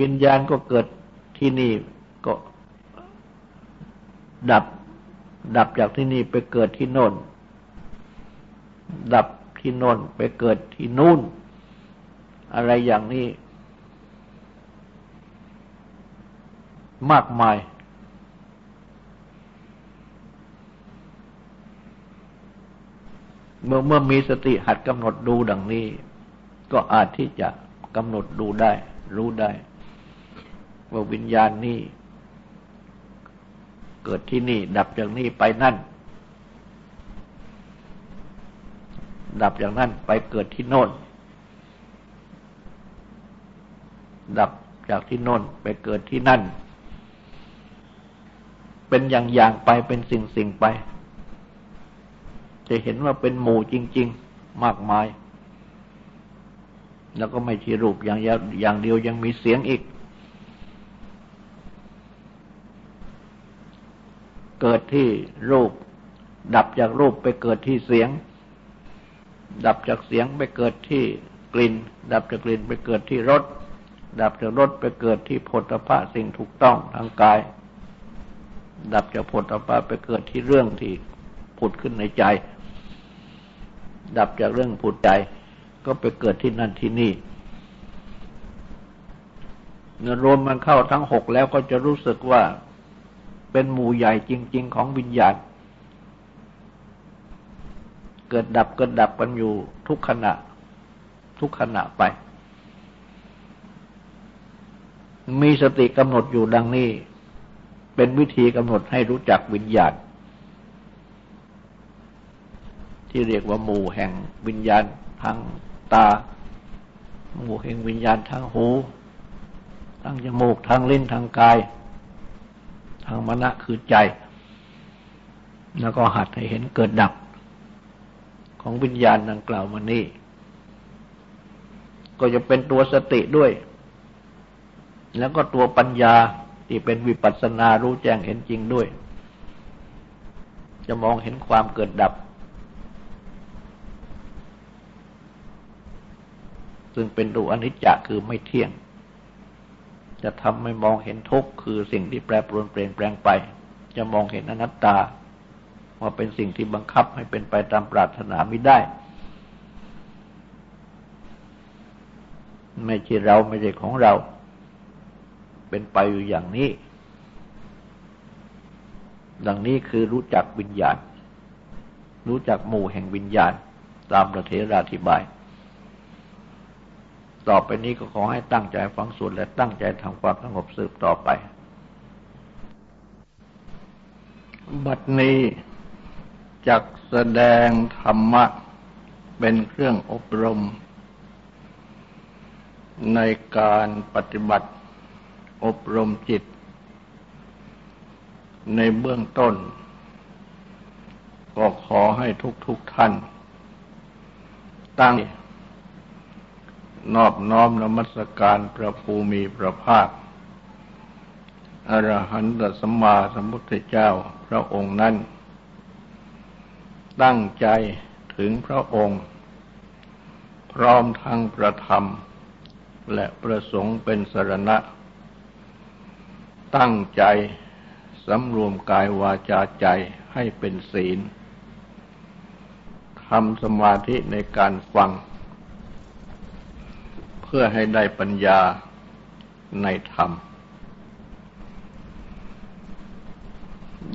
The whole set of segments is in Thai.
วิญญาณก็เกิดที่นี่ก็ดับ ดับจากที่นี่ไปเกิดที่โน่น ดับที่โน่นไปเกิดที่นู่น อะไรอย่างนี้ มากมาย เมื่อเมื่อมีสติหัดกำหนดดูดังนี้ ก็อาจที่จะกำหนดดูได้ รู้ได้ ว่าวิญญาณนี้ เกิดที่นี่ ดับจากนี่ไปนั่น ดับจากนั่นไปเกิดที่โน่น ดับจากที่โน่นไปเกิดที่นั่น เป็นอย่างๆไปเป็นสิ่งๆไป จะเห็นว่าเป็นหมู่จริง ๆ มากมายแล้วก็ไม่ใช่รูปอย่างอย่างเดียวยังมีเสียงอีก เกิดที่รูป ดับจากรูปไปเกิดที่เสียง ดับจากเสียงไปเกิดที่กลิ่น ดับจากกลิ่นไปเกิดที่รสดับจากรสไปเกิดที่ผลพะสิ่งถูกต้องทางกาย ดับจากผลพะไปเกิดที่เรื่องที่ผุดขึ้นในใจ ดับจากเรื่องผุดใจ ก็ไปเกิดที่นั่นที่นี่เนื้อรวมมันเข้าทั้งหกแล้วก็จะรู้สึกว่า เป็นหมู่ใหญ่จริง ๆ ของวิญญาณ เกิดดับเกิดดับกันอยู่ทุกขณะ ทุกขณะไป มีสติกำหนดอยู่ดังนี้ เป็นวิธีกำหนดให้รู้จักวิญญาณ ที่เรียกว่าหมู่แห่งวิญญาณทางตา หมู่แห่งวิญญาณทางหูทางจมูกทางลิ้นทางกายางมณะคือใจ แล้วก็หัดให้เห็นเกิดดับ ของวิญญาณดังกล่าวมานี่ก็จะเป็นตัวสติด้วย แล้วก็ตัวปัญญาที่เป็นวิปัสสนารู้แจ้งเห็นจริงด้วย จะมองเห็นความเกิดดับ ซึ่งเป็นตัวอนิจจคือไม่เที่ยง จะทำให้มองเห็นทุกข์คือสิ่งที่แปรปรวนเปลี่ยนแปลงไป จะมองเห็นอนัตตา ว่าเป็นสิ่งที่บังคับให้เป็นไปตามปรารถนาไม่ได้ ไม่ใช่เราไม่ใช่ของเรา เป็นไปอยู่อย่างนี้ ดังนี้คือรู้จักวิญญาณ รู้จักหมู่แห่งวิญญาณ ตามประเทราธิบาย ต่อไปนี้ก็ขอให้ตั้งใจฟังสวดและตั้งใจทำความสงบสืบต่อไป บัดนี้จักแสดงธรรมะเป็นเครื่องอบรม ในการปฏิบัติอบรมจิต ในเบื้องต้น ก็ขอให้ทุกๆทท่าน ตั้ง นอบน้อมนมัสการพระภูมิพระภาค อรหันตสัมมาสัมพุทธเจ้าพระองค์นั้น ตั้งใจถึงพระองค์ พร้อมทั้งประธรรม และประสงค์เป็นสรณะ ตั้งใจสำรวมกายวาจาใจให้เป็นศีลทำสมาธิในการฟัง พื่อให้ได้ปัญญาในธรรม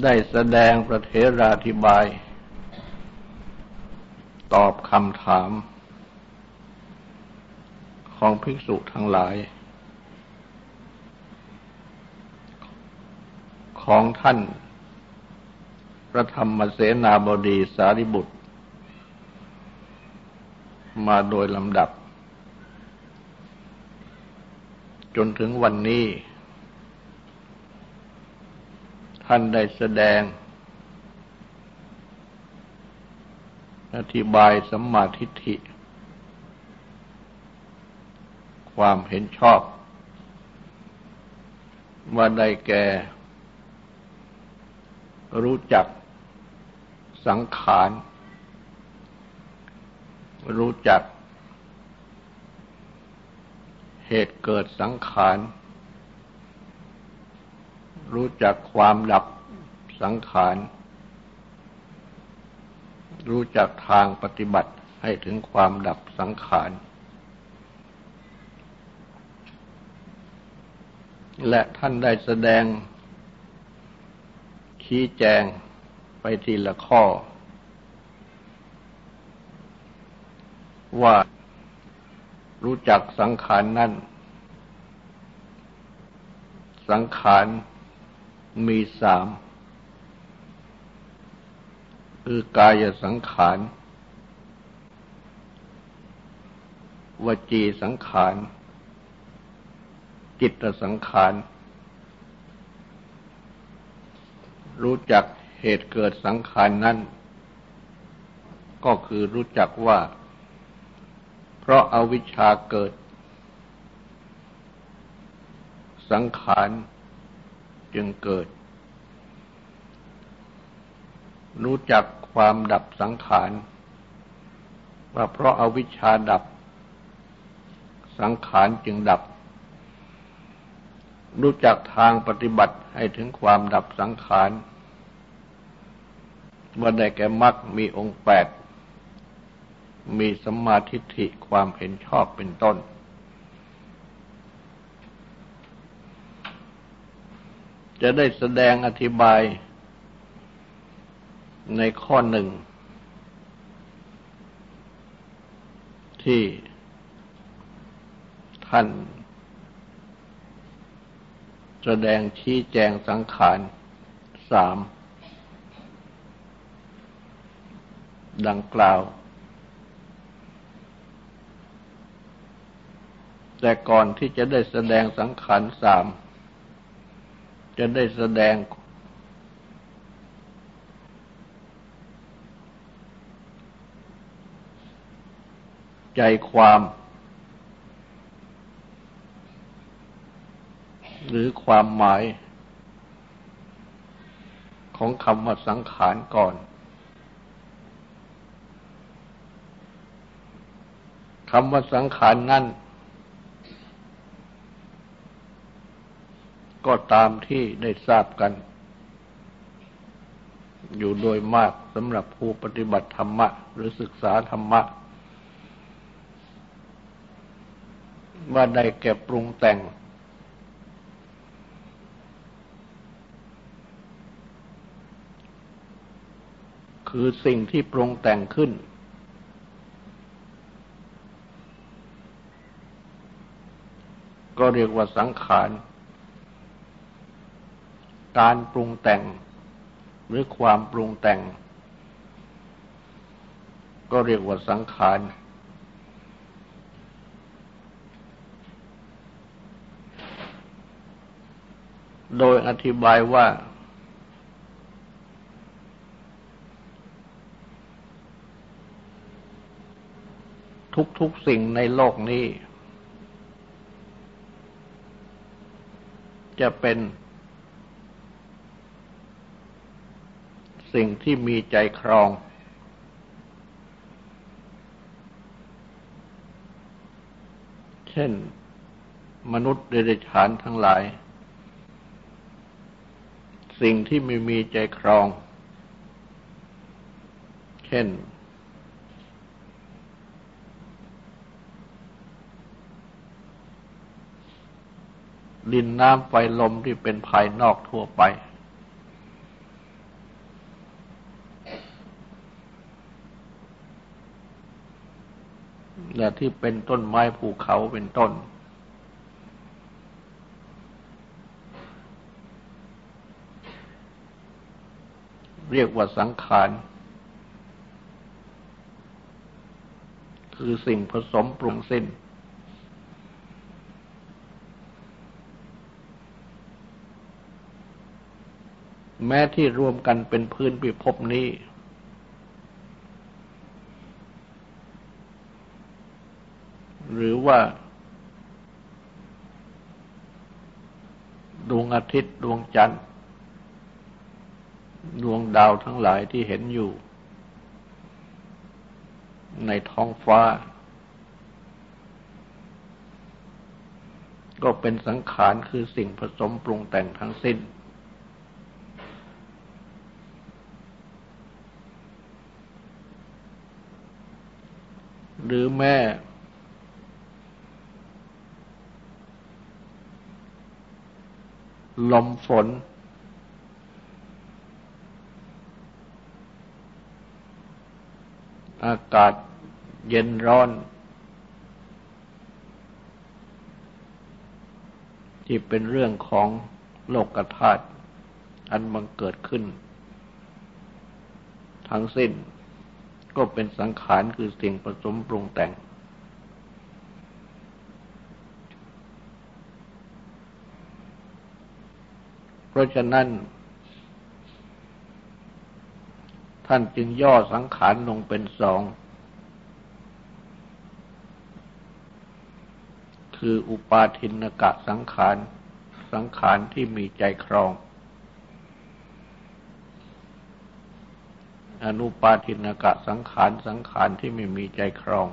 ได้แสดงประเทราธิบาย ตอบคำถาม ของภิกษุทั้งหลาย ของท่านพระธรรมเสนาบดีสารีบุตร มาโดยลำดับ จนถึงวันนี้ ท่านได้แสดง อธิบายสัมมาทิฏฐิ ความเห็นชอบ ว่าได้แก่ รู้จักสังขาร รู้จัก เหตุเกิดสังขาร รู้จักความดับสังขาร รู้จักทางปฏิบัติให้ถึงความดับสังขาร และท่านได้แสดง ชี้แจงไปทีละข้อ ว่า รู้จักสังขารนนั้นสังขารมีสาม คือกายสังขารวจีสังขาร จิตสังขาร รู้จักเหตุเกิดสังขารนนั้น ก็คือรู้จักว่า เพราะอาวิชชาเกิด สังขารจึงเกิด รู้จักความดับสังขารว่าเพราะอาวิชชาดับ สังขารจึงดับ รู้จักทางปฏิบัติให้ถึงความดับสังขารว่าได้แก่มรรคมีองค์แปด มีสัมมาทิฏฐิความเห็นชอบเป็นต้น จะได้แสดงอธิบายในข้อหนึ่ง ที่ท่านแสดงชี้แจงสังขารสามดังกล่าว แต่ก่อนที่จะได้แสดงสังขารสาม จะได้แสดง ใจความ หรือความหมาย ของคำว่าสังขารก่อนคำว่าสังขารนั่น ก็ตามที่ได้ทราบกัน อยู่โดยมากสำหรับผู้ปฏิบัติธรรมะ หรือศึกษาธรรมะ ว่าได้แก่ปรุงแต่ง คือสิ่งที่ปรุงแต่งขึ้นก็เรียกว่าสังขาร การปรุงแต่ง หรือความปรุงแต่ง ก็เรียกว่าสังขาร โดยอธิบายว่า ทุกๆสิ่งในโลกนี้จะเป็น สิ่งที่มีใจครอง เช่น มนุษย์เดรัจฉานทั้งหลาย สิ่งที่ไม่มีใจครอง เช่น ดินน้ำไฟลมที่เป็นภายนอกทั่วไป และที่เป็นต้นไม้ภูเขาเป็นต้น เรียกว่าสังขาร คือสิ่งผสมปรุงสิ้น แม้ที่รวมกันเป็นพื้นพิภพนี้ ว่า ดวงอาทิตย์ดวงจันทร์ ดวงดาวทั้งหลายที่เห็นอยู่ ในท้องฟ้า ก็เป็นสังขารคือสิ่งผสมปรุงแต่งทั้งสิ้นหรือแม่ ลมฝน อากาศเย็นร้อน ที่เป็นเรื่องของโลกธาตุอันบังเกิดขึ้น ทั้งสิ้นก็เป็นสังขารคือสิ่งผสมปรุงแต่ง ราะฉะนั้น ท่านจึงย่อสังขารลงเป็นสอง คืออุปาทินกะสังขาร สังขารที่มีใจครอง อนุปาทินกะสังขาร สังขารที่ไม่มีใจครอง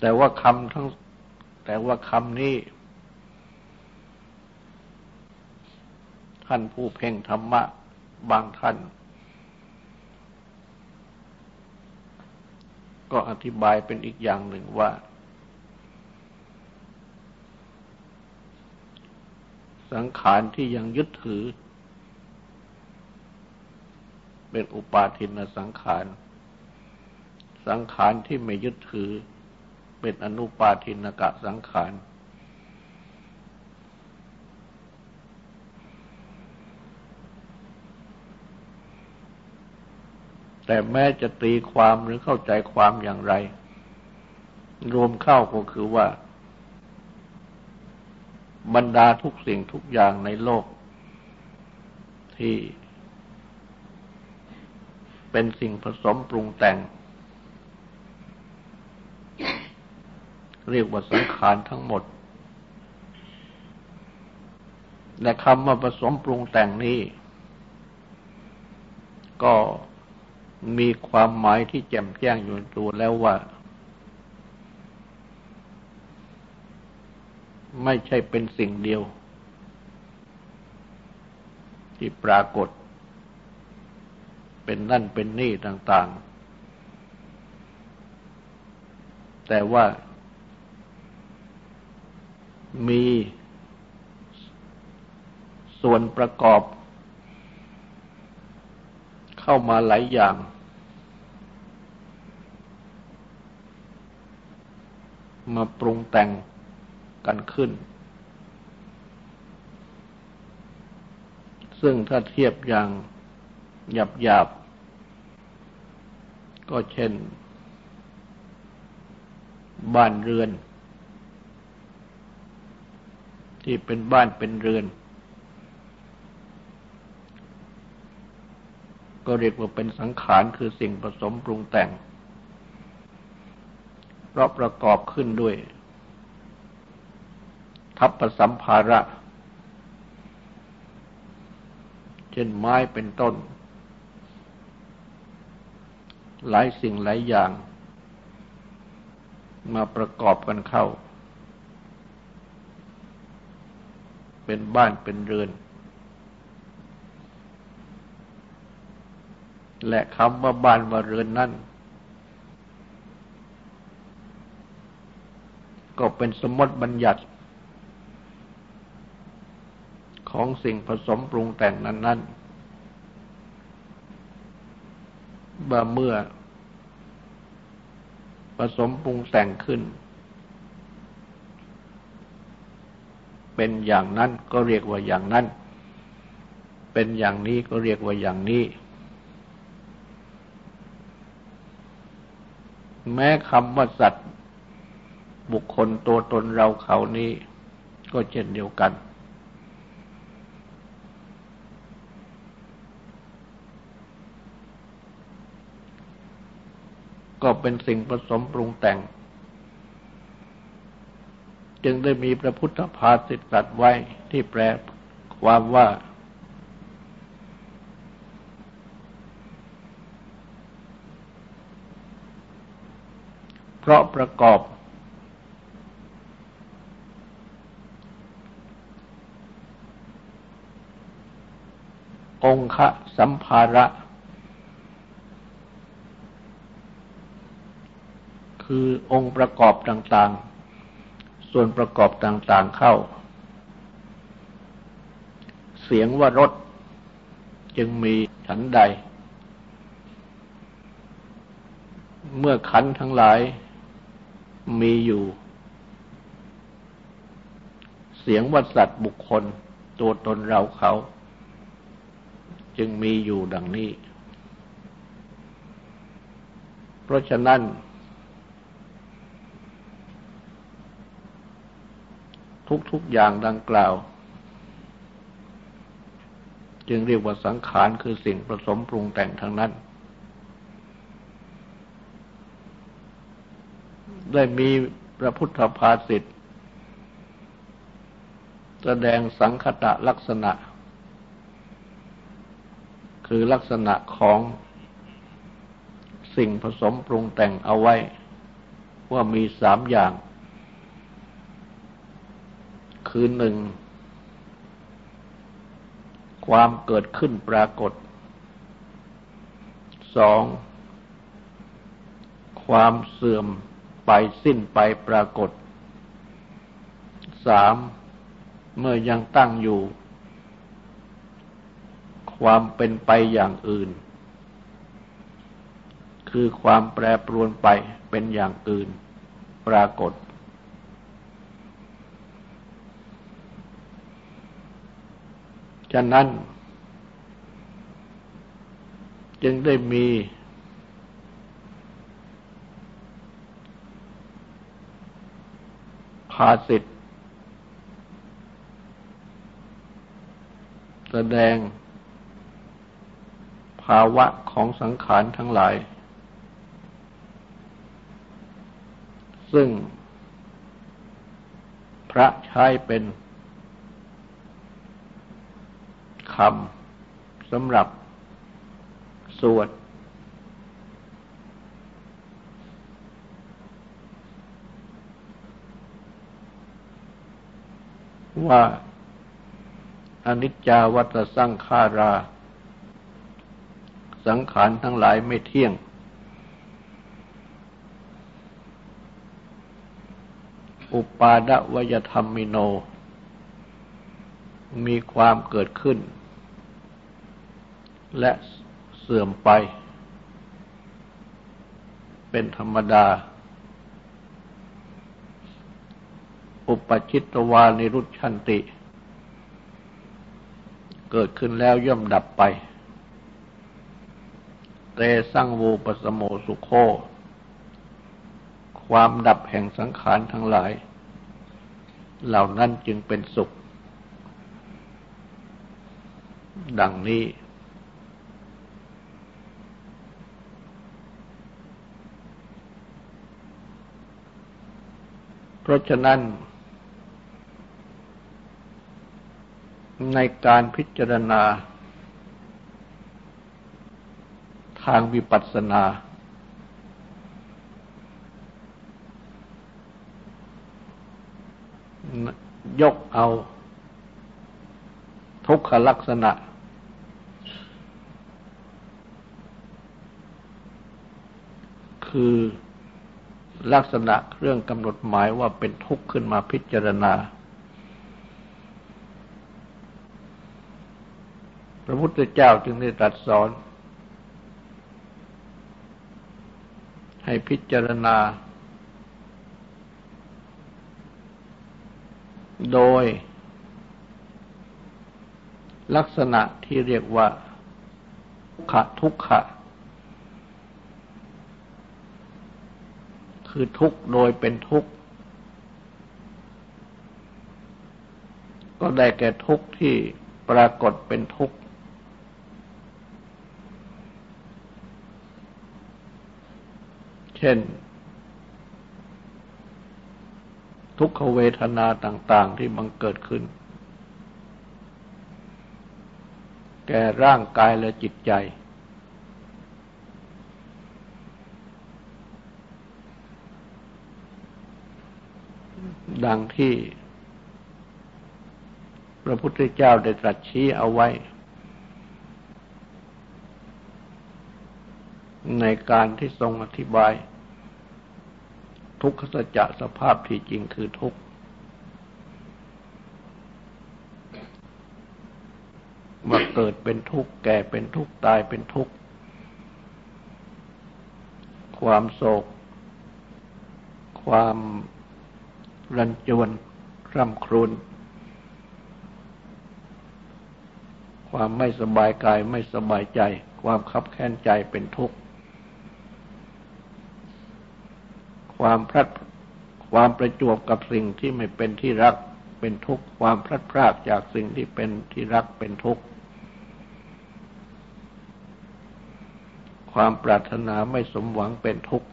แต่ว่าคำทั้ง แต่ว่าคำนี้ ท่านผู้เพ่งธรรมะ บางท่าน ก็อธิบายเป็นอีกอย่างหนึ่งว่า สังขารที่ยังยึดถือ เป็นอุปาทินสังขาร สังขารที่ไม่ยึดถือ เป็นอนุปาทินกะสังขาร แต่แม้จะตีความหรือเข้าใจความอย่างไร รวมเข้าก็คือว่า บรรดาทุกสิ่งทุกอย่างในโลก ที่เป็นสิ่งผสมปรุงแต่ง เรียกว่าสังขารทั้งหมด และคำว่าผสมปรุงแต่งนี้ ก็มีความหมายที่แจ่มแจ้งอยู่ในตัวแล้วว่า ไม่ใช่เป็นสิ่งเดียว ที่ปรากฏ เป็นนั่นเป็นนี่ต่าง ๆ แต่ว่า มีส่วนประกอบ เข้ามาหลายอย่าง มาปรุงแต่งกันขึ้น ซึ่งถ้าเทียบอย่างหยับหยาบก็เช่น บ้านเรือน ที่เป็นบ้านเป็นเรือน ก็เรียกว่าเป็นสังขารคือสิ่งผสมปรุงแต่ง เพราะประกอบขึ้นด้วย ทัพสัมภาระ เช่นไม้เป็นต้น หลายสิ่งหลายอย่าง มาประกอบกันเข้า เป็นบ้านเป็นเรือน และคำว่าบ้านว่าเรือนนั่นก็เป็นสมมติบัญญัติ ของสิ่งผสมปรุงแต่งนั้น ๆ เมื่อผสมปรุงแต่งขึ้น เป็นอย่างนั้นก็เรียกว่าอย่างนั้น เป็นอย่างนี้ก็เรียกว่าอย่างนี้ แม้คำว่าสัตว์ บุคคลตัวตนเราเขานี้ ก็เช่นเดียวกัน ก็เป็นสิ่งผสมปรุงแต่ง จึงได้มีพระพุทธภาษิตตรัสไว้ที่แปลความว่า เพราะประกอบ องคะสัมภาระ คือองค์ประกอบต่าง ๆ ส่วนประกอบต่างๆเข้า เสียงว่ารถจึงมีฉันใด เมื่อขันทั้งหลายมีอยู่ เสียงวัสัตว์บุคคลตัวตนเราเขา จึงมีอยู่ดังนี้ เพราะฉะนั้น ทุกๆอย่างดังกล่าว จึงเรียกว่าสังขารคือสิ่งผสมปรุงแต่งทั้งนั้น ได้มีพระพุทธภาษิตแสดงสังคตะลักษณะ คือลักษณะของสิ่งผสมปรุงแต่งเอาไว้ ว่ามีสามอย่าง คือหนึ่ง ความเกิดขึ้นปรากฏสองความเสื่อมไปสิ้นไปปรากฏสามเมื่อยังตั้งอยู่ ความเป็นไปอย่างอื่น คือความแปรปรวนไปเป็นอย่างอื่น ปรากฏ ฉะนั้น จึงได้มี ภาสิทธ์แสดง ภาวะของสังขารทั้งหลาย ซึ่ง พระใช้เป็น คำสำหรับสวด ว่าอนิจจาวัตสังขารา สังขารทั้งหลายไม่เที่ยง อุปาดวยธรรมมิโน มีความเกิดขึ้น และเสื่อมไป เป็นธรรมดา อุปชิตวานิรุชันติ เกิดขึ้นแล้วย่อมดับไป เตสังวูปสโมสุโค ความดับแห่งสังขารทั้งหลาย เหล่านั้นจึงเป็นสุข ดังนี้ เพราะฉะนั้น ในการพิจารณา ทางวิปัสสนา ยกเอา ทุกขลักษณะคือ ลักษณะเครื่องกำหนดหมายว่าเป็นทุกข์ขึ้นมาพิจารณา พระพุทธเจ้าจึงได้ตรัสสอน ให้พิจารณา โดย ลักษณะที่เรียกว่าขะทุกขะ คือทุกโดยเป็นทุกก็ได้แก่ทุกที่ปรากฏเป็นทุกเช่น ทุกขเวทนาต่าง ๆ ที่บังเกิดขึ้น แก่ร่างกายและจิตใจ ดังที่พระพุทธเจ้าได้ตรัสชี้เอาไว้ ในการที่ทรงอธิบาย ทุกขสัจจะสภาพที่จริงคือทุกข์มาเกิดเป็นทุกข์แก่เป็นทุกข์ตายเป็นทุกข์ ความโศก ความ รันจวนร่ำครุนความไม่สบายกายไม่สบายใจ ความคับแค้นใจเป็นทุกข์ ความพลัดความประจวบกับสิ่งที่ไม่เป็นที่รักเป็นทุกข์ ความพลัดพรากจากสิ่งที่เป็นที่รักเป็นทุกข์ ความปรารถนาไม่สมหวังเป็นทุกข์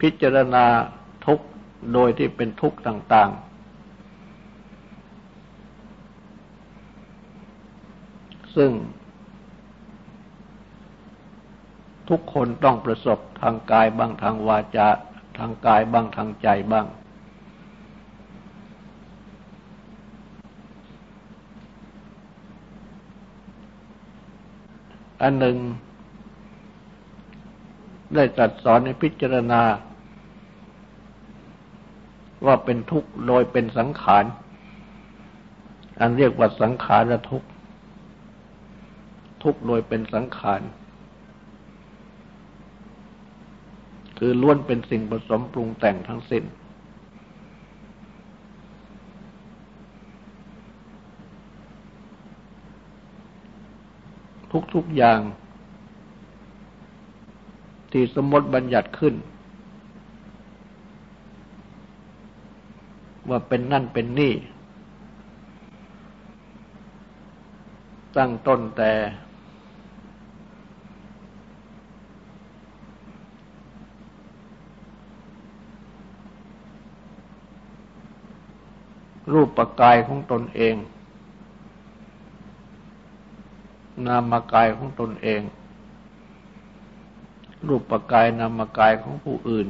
พิจารณาทุกข์โดยที่เป็นทุกข์ต่าง ๆ ซึ่ง ทุกคนต้องประสบทางกายบ้างทางวาจาทางกายบ้างทางใจบ้าง อันหนึ่ง ได้ตรัสสอนในพิจารณา ว่าเป็นทุกข์โดยเป็นสังขาร อันเรียกว่าสังขารทุกข์ทุกโดยเป็นสังขาร คือล้วนเป็นสิ่งผสมปรุงแต่งทั้งสิ้นทุกๆอย่าง ที่สมมติบัญญัติขึ้น ว่าเป็นนั่นเป็นนี่ ตั้งต้นแต่รูปปกายของตนเอง นามกายของตนเอง รูปปกายนามกายของผู้อื่น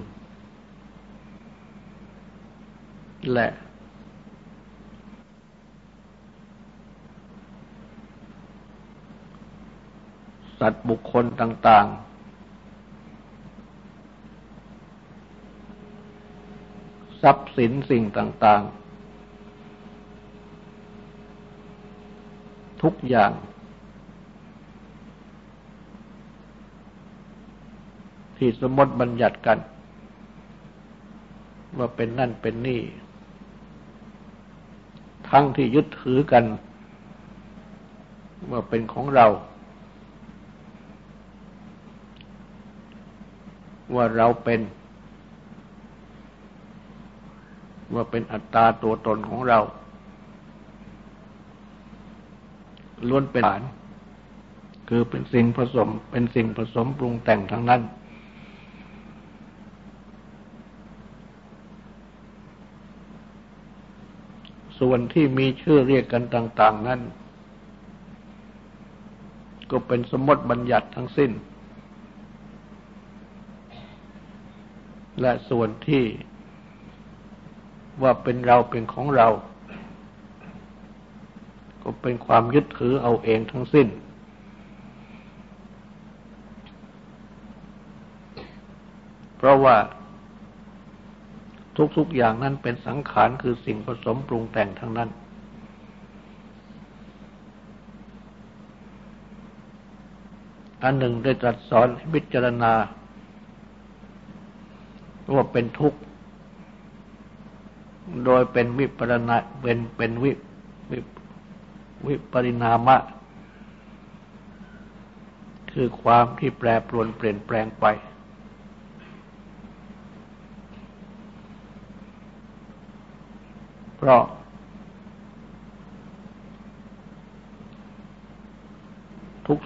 และสัตว์บุคคลต่าง ๆ ทรัพย์สินสิ่งต่าง ๆ ทุกอย่าง ที่สมมติบัญญัติกัน ว่าเป็นนั่นเป็นนี่ ทั้งที่ยึดถือกัน ว่าเป็นของเรา ว่าเราเป็น ว่าเป็นอัตตาตัวตนของเราล้วนเป็นฐาน คือเป็นสิ่งผสมเป็นสิ่งผสมปรุงแต่งทั้งนั้น ส่วนที่มีชื่อเรียกกันต่าง ๆ นั้น ก็เป็นสมมติบัญญัติทั้งสิ้น และส่วนที่ว่าเป็นเราเป็นของเรา ก็เป็นความยึดถือเอาเองทั้งสิ้น เพราะว่า ทุกๆอย่างนั้นเป็นสังขารคือสิ่งผสมปรุงแต่งทั้งนั้น อันหนึ่งได้ตรัสสอนให้พิจารณา ว่าเป็นทุกข์ โดยเป็นวิปรณะเป็นเป็นวิวิปริณามะ คือความที่แปรปรวนเปลี่ยนแปลงไป เพราะ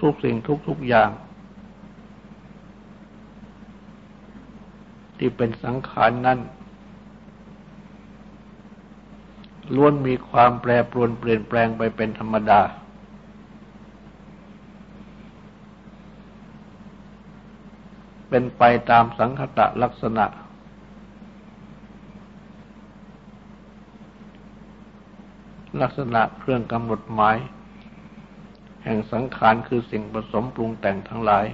ทุกๆสิ่งทุกๆอย่าง ที่เป็นสังขารนนั้นล้วนมีความแปรปรวนเปลี่ยนแปลงไปเป็นธรรมดา เป็นไปตามสังคตะลักษณะ ลักษณะเครื่องกำหนดหมาย แห่งสังขารคือสิ่งผสมปรุงแต่งทั้งหลาย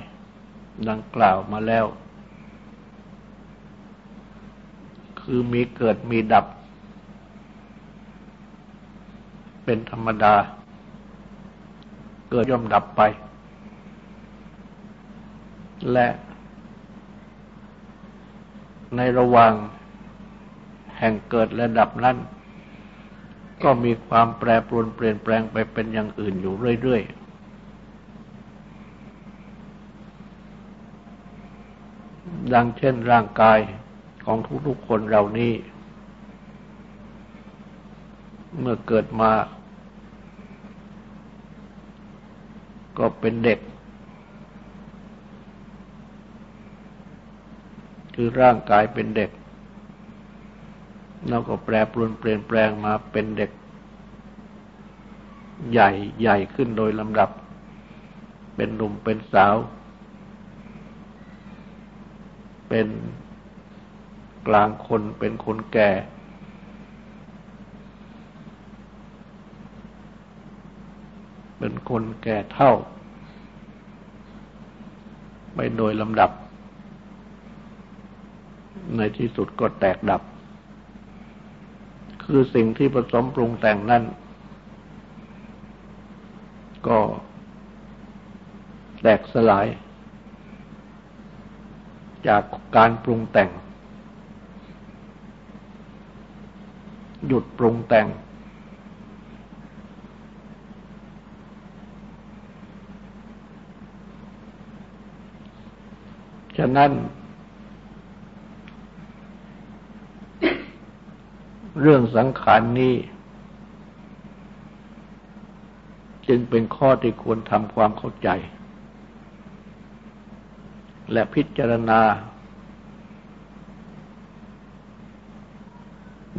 ดังกล่าวมาแล้ว คือมีเกิดมีดับ เป็นธรรมดา เกิดย่อมดับไป และในระหว่างแห่งเกิดและดับนั้น ก็มีความแปรปรวนเปลี่ยนแปลงไปเป็นอย่างอื่นอยู่เรื่อยๆดังเช่นร่างกายของทุกๆคนเรานี้ เมื่อเกิดมา ก็เป็นเด็ก คือร่างกายเป็นเด็ก แล้วก็แปรปรวนเปลี่ยนแปลงมาเป็นเด็ก ใหญ่ใหญ่ขึ้นโดยลำดับ เป็นหนุ่มเป็นสาว เป็นกลางคนเป็นคนแก่ เป็นคนแก่เท่า ไปโดยลำดับ ในที่สุดก็แตกดับ คือสิ่งที่ผสมปรุงแต่งนั้น ก็แตกสลาย จากการปรุงแต่ง หยุดปรุงแต่ง ฉะนั้น เรื่องสังขารนนี้ จึงเป็นข้อที่ควรทำความเข้าใจ และพิจารณา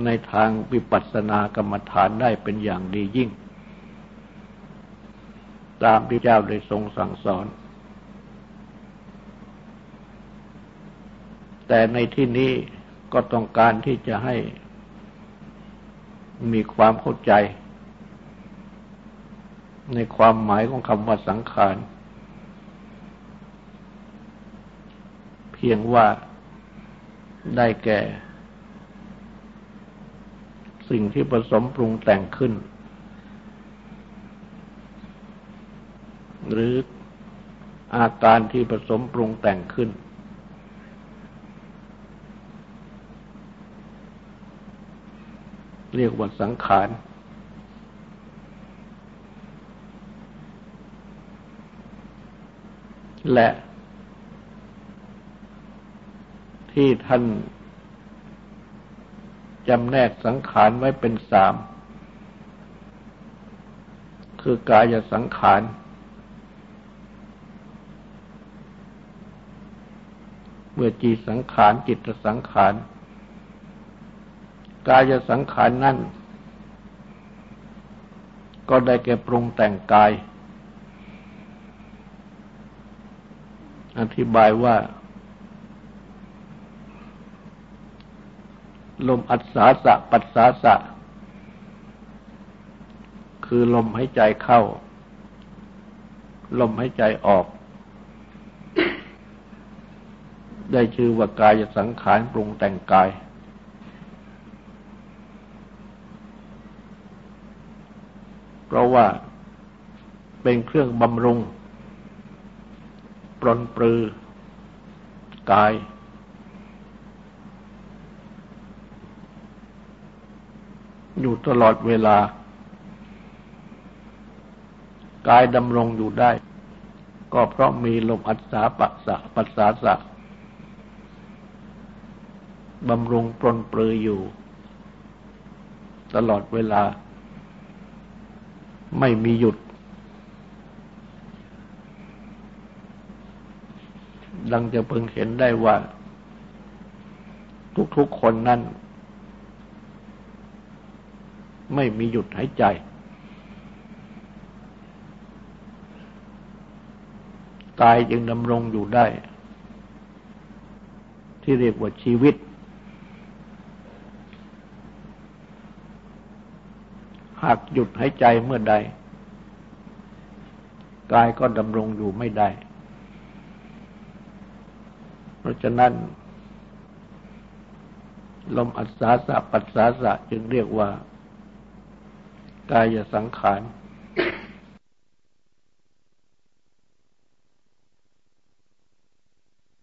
ในทางวิปัสสนากรรมฐานได้เป็นอย่างดียิ่ง ตามที่เจ้าได้ทรงสั่งสอน แต่ในที่นี้ก็ต้องการที่จะให้ มีความเข้าใจ ในความหมายของคำว่าสังขารเพียงว่าได้แก่ สิ่งที่ผสมปรุงแต่งขึ้น หรืออาการที่ผสมปรุงแต่งขึ้น เรียกว่าสังขารและที่ท่านจำแนกสังขารไว้เป็นสาม คือกายสังขาร เมื่อจีสังขาร จิตสังขาร กายสังขารนั่น ก็ได้แก่ปรุงแต่งกาย อธิบายว่า ลมอัศสาสะ ปัสสาสะ คือลมหายใจเข้า ลมหายใจออก ได้ชื่อว่ากายสังขารปรุงแต่งกาย เพราะว่าเป็นเครื่องบำรุง ปรนปรือกาย อยู่ตลอดเวลา กายดำรงอยู่ได้ ก็เพราะมีลมอัศสาปัสสะปัสสาสะบำรุงปรนปรืออยู่ ตลอดเวลา ไม่มีหยุด ดังจะเพิ่งเห็นได้ว่า ทุกๆคนนั้น ไม่มีหยุดหายใจตายจึงดำรงอยู่ได้ ที่เรียกว่าชีวิต หากหยุดหายใจเมื่อใด กายก็ดำรงอยู่ไม่ได้ เพราะฉะนั้น ลมอัศสาสะปัสสาสะจึงเรียกว่า กายสังขาร